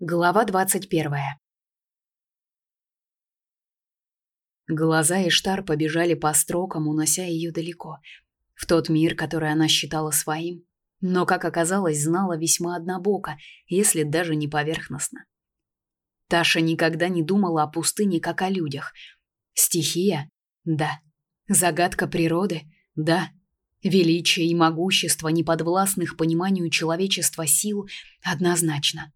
Глава 21. Глаза Иштар побежали по строкам, унося ее далеко, в тот мир, который она считала своим, но, как оказалось, знала весьма однобоко, если даже не поверхностно. Таша никогда не думала о пустыне как о людях. Стихия? Да. Загадка природы? Да. Величие и могущество неподвластных пониманию человечества сил однозначно.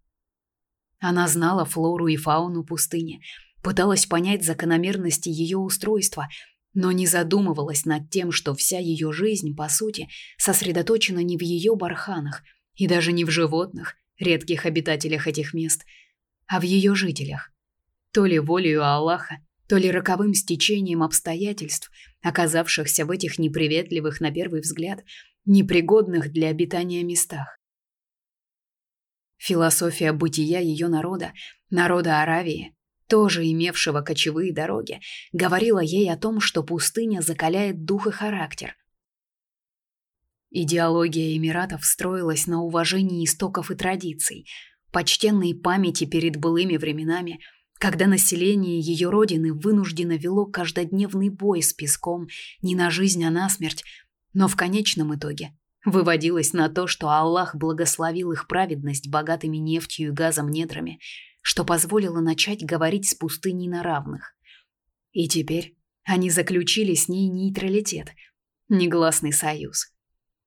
Она знала флору и фауну пустыни, пыталась понять закономерности ее устройства, но не задумывалась над тем, что вся ее жизнь, по сути, сосредоточена не в ее барханах и даже не в животных, редких обитателях этих мест, а в ее жителях. То ли волею Аллаха, то ли роковым стечением обстоятельств, оказавшихся в этих неприветливых на первый взгляд, непригодных для обитания местах. Философия бытия ее народа, народа Аравии, тоже имевшего кочевые дороги, говорила ей о том, что пустыня закаляет дух и характер. Идеология Эмиратов строилась на уважении истоков и традиций, почтенной памяти перед былыми временами, когда население ее родины вынуждено вело каждодневный бой с песком не на жизнь, а на смерть, но в конечном итоге выводилось на то, что Аллах благословил их праведность богатыми нефтью и газом недрами, что позволило начать говорить с пустыней на равных. И теперь они заключили с ней нейтралитет, негласный союз.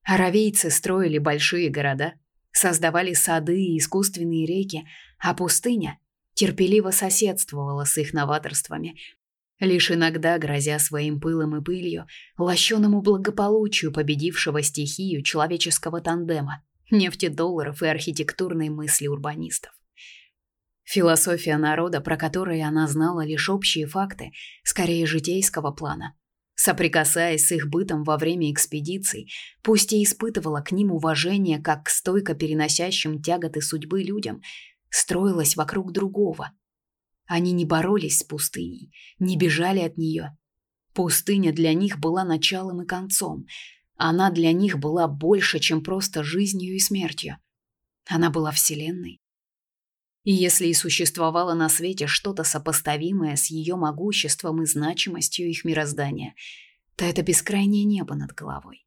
Аравийцы строили большие города, создавали сады и искусственные реки, а пустыня терпеливо соседствовала с их новаторствами, лишь иногда грозя своим пылом и пылью лощеному благополучию победившего стихию человеческого тандема, нефтедолларов и архитектурной мысли урбанистов. Философия народа, про которую она знала лишь общие факты, скорее житейского плана, соприкасаясь с их бытом во время экспедиций, пусть и испытывала к ним уважение как к стойко переносящим тяготы судьбы людям, строилась вокруг другого – они не боролись с пустыней, не бежали от нее. Пустыня для них была началом и концом. Она для них была больше, чем просто жизнью и смертью. Она была вселенной. И если и существовало на свете что-то сопоставимое с ее могуществом и значимостью их мироздания, то это бескрайнее небо над головой.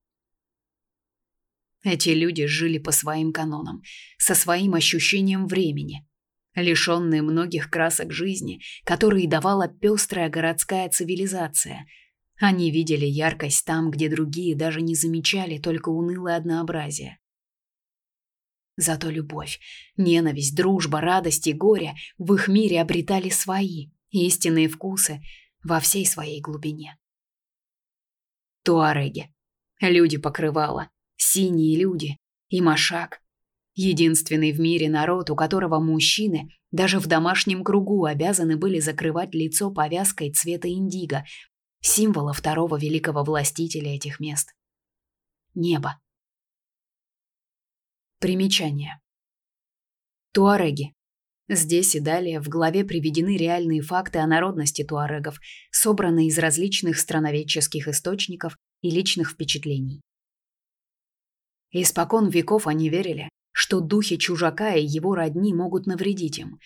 Эти люди жили по своим канонам, со своим ощущением времени, лишенные многих красок жизни, которые давала пестрая городская цивилизация. Они видели яркость там, где другие даже не замечали только унылое однообразие. Зато любовь, ненависть, дружба, радость и горе в их мире обретали свои истинные вкусы во всей своей глубине. Туареги, люди покрывала, синие люди и машак, Единственный в мире народ, у которого мужчины даже в домашнем кругу обязаны были закрывать лицо повязкой цвета индиго, символа второго великого властителя этих мест. Небо. Примечание. Туареги. Здесь и далее в главе приведены реальные факты о народности туарегов, собранные из различных страноведческих источников и личных впечатлений. Испокон веков они верили, что духи чужака и его родни могут навредить им.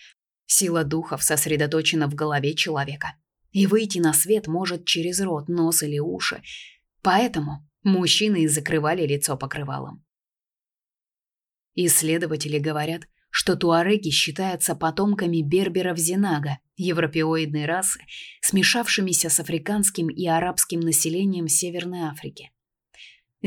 Сила духов сосредоточена в голове человека, и выйти на свет может через рот, нос или уши. Поэтому мужчины закрывали лицо покрывалом. Исследователи говорят, что туареги считаются потомками берберов Зенага, европеоидной расы, смешавшимися с африканским и арабским населением Северной Африки.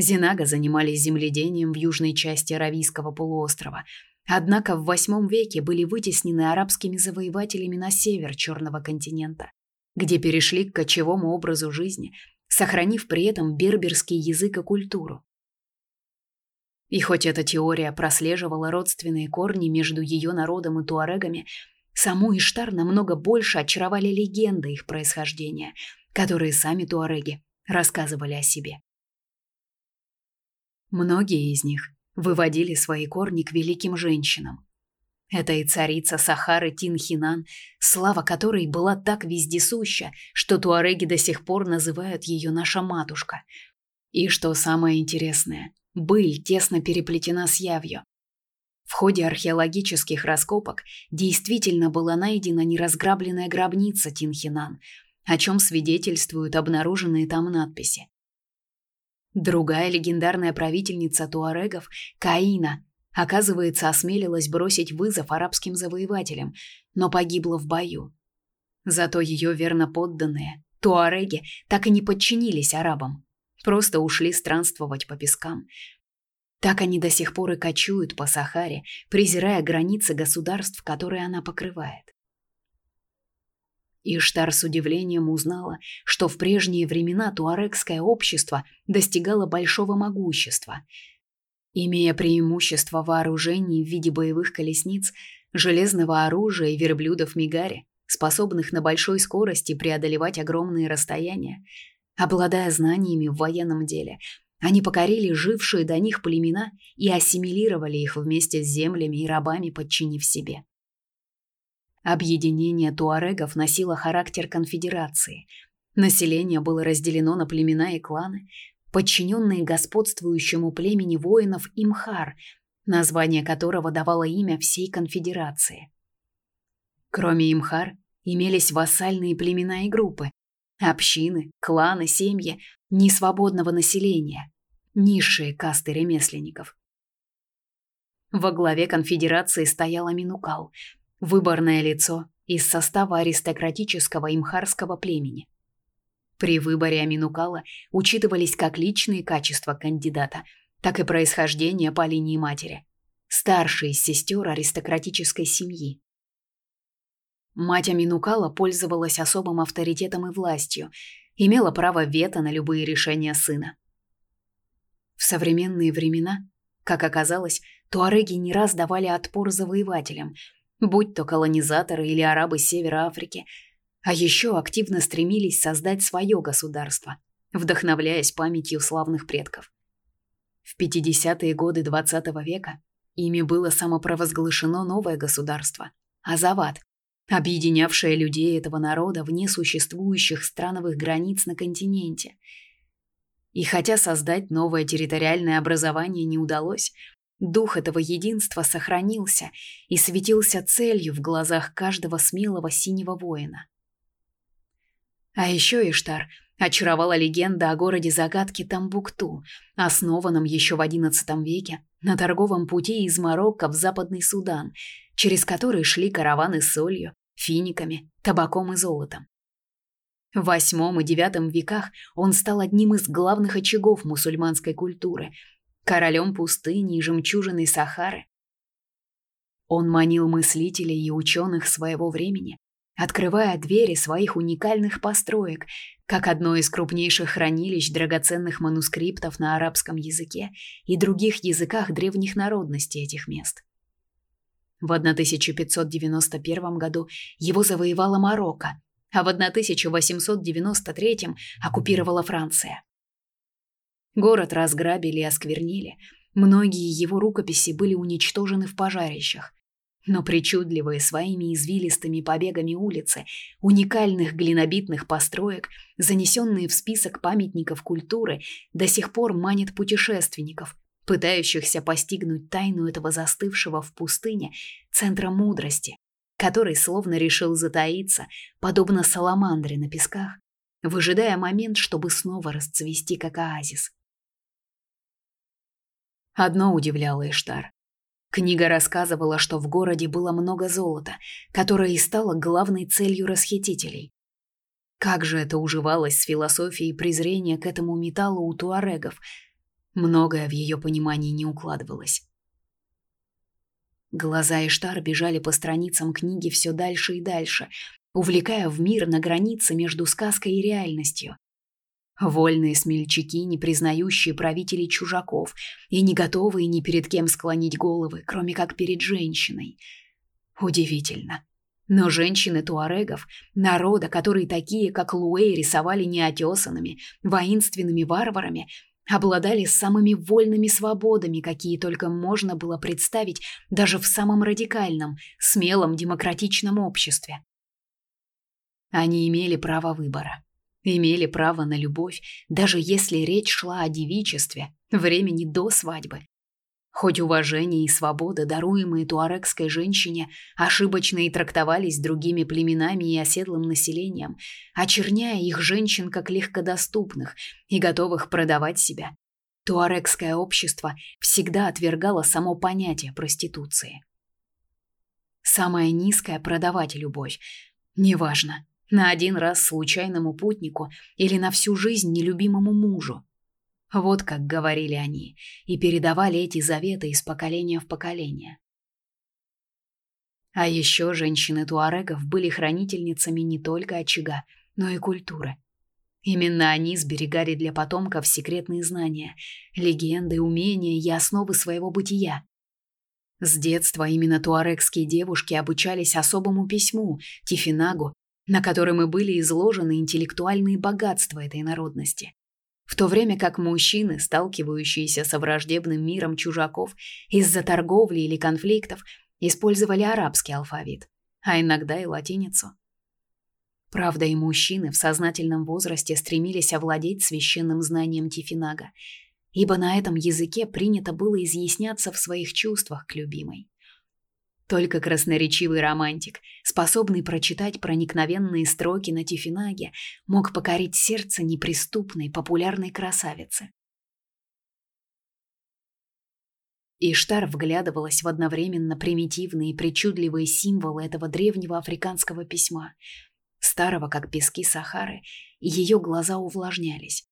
Зенага занимались земледением в южной части Аравийского полуострова, однако в VIII веке были вытеснены арабскими завоевателями на север Черного континента, где перешли к кочевому образу жизни, сохранив при этом берберский язык и культуру. И хоть эта теория прослеживала родственные корни между ее народом и туарегами, саму Иштар намного больше очаровали легенды их происхождения, которые сами туареги рассказывали о себе. Многие из них выводили свои корни к великим женщинам. Это и царица Сахары Тинхинан, слава которой была так вездесуща, что туареги до сих пор называют ее наша матушка. И что самое интересное, быль тесно переплетена с явью. В ходе археологических раскопок действительно была найдена неразграбленная гробница Тинхинан, о чем свидетельствуют обнаруженные там надписи. Другая легендарная правительница туарегов, Каина, оказывается, осмелилась бросить вызов арабским завоевателям, но погибла в бою. Зато ее верно подданные, туареги, так и не подчинились арабам, просто ушли странствовать по пескам. Так они до сих пор и кочуют по Сахаре, презирая границы государств, которые она покрывает. Иштар с удивлением узнала, что в прежние времена туарегское общество достигало большого могущества. Имея преимущество вооружений в виде боевых колесниц, железного оружия и верблюдов Мигари, способных на большой скорости преодолевать огромные расстояния, обладая знаниями в военном деле, они покорили жившие до них племена и ассимилировали их вместе с землями и рабами, подчинив себе. Объединение туарегов носило характер конфедерации. Население было разделено на племена и кланы, подчиненные господствующему племени воинов Имхар, название которого давало имя всей конфедерации. Кроме Имхар, имелись вассальные племена и группы, общины, кланы, семьи несвободного населения, низшие касты ремесленников. Во главе конфедерации стоял Аминукал, выборное лицо из состава аристократического имхарского племени. При выборе Аминукала учитывались как личные качества кандидата, так и происхождение по линии матери. Старший из сестер аристократической семьи. Мать Аминукала пользовалась особым авторитетом и властью, имела право вето на любые решения сына. В современные времена, как оказалось, туареги не раз давали отпор завоевателям – будь то колонизаторы или арабы Севера Африки, а еще активно стремились создать свое государство, вдохновляясь памятью славных предков. В 50-е годы XX -го века ими было самопровозглашено новое государство – Азават, объединявшее людей этого народа вне существующих страновых границ на континенте. И хотя создать новое территориальное образование не удалось, Дух этого единства сохранился и светился целью в глазах каждого смелого синего воина. А еще Иштар очаровала легенда о городе загадки Тамбукту, основанном еще в XI веке на торговом пути из Марокко в Западный Судан, через который шли караваны с солью, финиками, табаком и золотом. В VIII и IX веках он стал одним из главных очагов мусульманской культуры – королем пустыни и жемчужиной Сахары. Он манил мыслителей и ученых своего времени, открывая двери своих уникальных построек, как одно из крупнейших хранилищ драгоценных манускриптов на арабском языке и других языках древних народностей этих мест. В 1591 году его завоевала Марокко, а в 1893 оккупировала Франция. Город разграбили и осквернили. Многие его рукописи были уничтожены в пожарищах. Но причудливые своими извилистыми побегами улицы, уникальных глинобитных построек, занесенные в список памятников культуры, до сих пор манят путешественников, пытающихся постигнуть тайну этого застывшего в пустыне центра мудрости, который словно решил затаиться, подобно саламандре на песках, выжидая момент, чтобы снова расцвести как оазис. Одно удивляло Эштар. Книга рассказывала, что в городе было много золота, которое и стало главной целью расхитителей. Как же это уживалось с философией презрения к этому металлу у туарегов? Многое в ее понимании не укладывалось. Глаза Эштар бежали по страницам книги все дальше и дальше, увлекая в мир на границе между сказкой и реальностью. Вольные смельчаки, не признающие правителей чужаков и не готовые ни перед кем склонить головы, кроме как перед женщиной. Удивительно. Но женщины туарегов, народа, которые такие, как Луэй, рисовали неотесанными, воинственными варварами, обладали самыми вольными свободами, какие только можно было представить даже в самом радикальном, смелом демократичном обществе. Они имели право выбора имели право на любовь, даже если речь шла о девичестве, времени до свадьбы. Хоть уважение и свобода, даруемые туарекской женщине, ошибочно и трактовались другими племенами и оседлым населением, очерняя их женщин как легкодоступных и готовых продавать себя, туарекское общество всегда отвергало само понятие проституции. Самое низкое – продавать любовь. Неважно, на один раз случайному путнику или на всю жизнь нелюбимому мужу. Вот как говорили они и передавали эти заветы из поколения в поколение. А еще женщины туарегов были хранительницами не только очага, но и культуры. Именно они сберегали для потомков секретные знания, легенды, умения и основы своего бытия. С детства именно туарегские девушки обучались особому письму, тифинагу, на котором и были изложены интеллектуальные богатства этой народности в то время как мужчины, сталкивающиеся со враждебным миром чужаков из-за торговли или конфликтов, использовали арабский алфавит, а иногда и латиницу. Правда, и мужчины в сознательном возрасте стремились овладеть священным знанием Тифинага, ибо на этом языке принято было изъясняться в своих чувствах к любимой. Только красноречивый романтик, способный прочитать проникновенные строки на Тифинаге, мог покорить сердце неприступной популярной красавицы. Иштар вглядывалась в одновременно примитивные и причудливые символы этого древнего африканского письма, старого как пески Сахары, и ее глаза увлажнялись.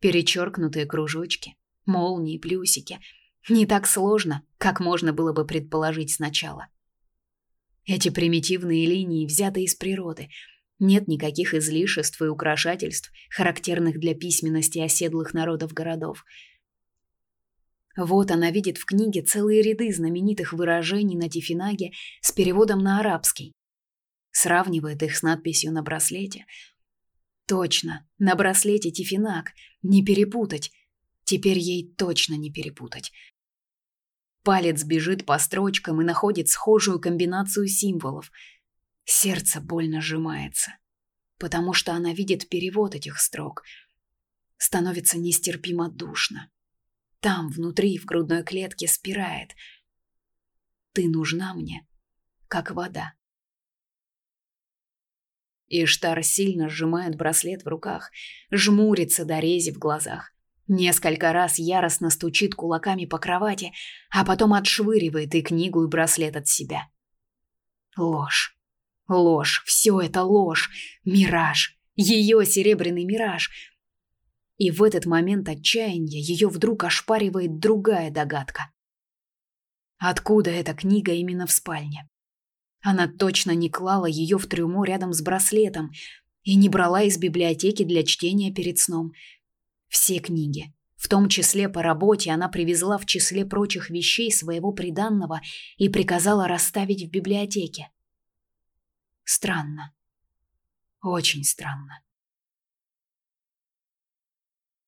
Перечеркнутые кружочки, молнии, плюсики — не так сложно, как можно было бы предположить сначала. Эти примитивные линии взяты из природы. Нет никаких излишеств и украшательств, характерных для письменности оседлых народов городов. Вот она видит в книге целые ряды знаменитых выражений на Тифинаге с переводом на арабский. Сравнивает их с надписью на браслете. Точно, на браслете Тифинаг, не перепутать. Теперь ей точно не перепутать. Палец бежит по строчкам и находит схожую комбинацию символов. Сердце больно сжимается, потому что она видит перевод этих строк. Становится нестерпимо душно. Там, внутри, в грудной клетке, спирает. Ты нужна мне, как вода. Иштар сильно сжимает браслет в руках, жмурится до рези в глазах. Несколько раз яростно стучит кулаками по кровати, а потом отшвыривает и книгу, и браслет от себя. Ложь. Ложь. Все это ложь. Мираж. Ее серебряный мираж. И в этот момент отчаяния ее вдруг ошпаривает другая догадка. Откуда эта книга именно в спальне? Она точно не клала ее в трюмо рядом с браслетом и не брала из библиотеки для чтения перед сном – все книги, в том числе по работе, она привезла в числе прочих вещей своего приданного и приказала расставить в библиотеке. Странно. Очень странно.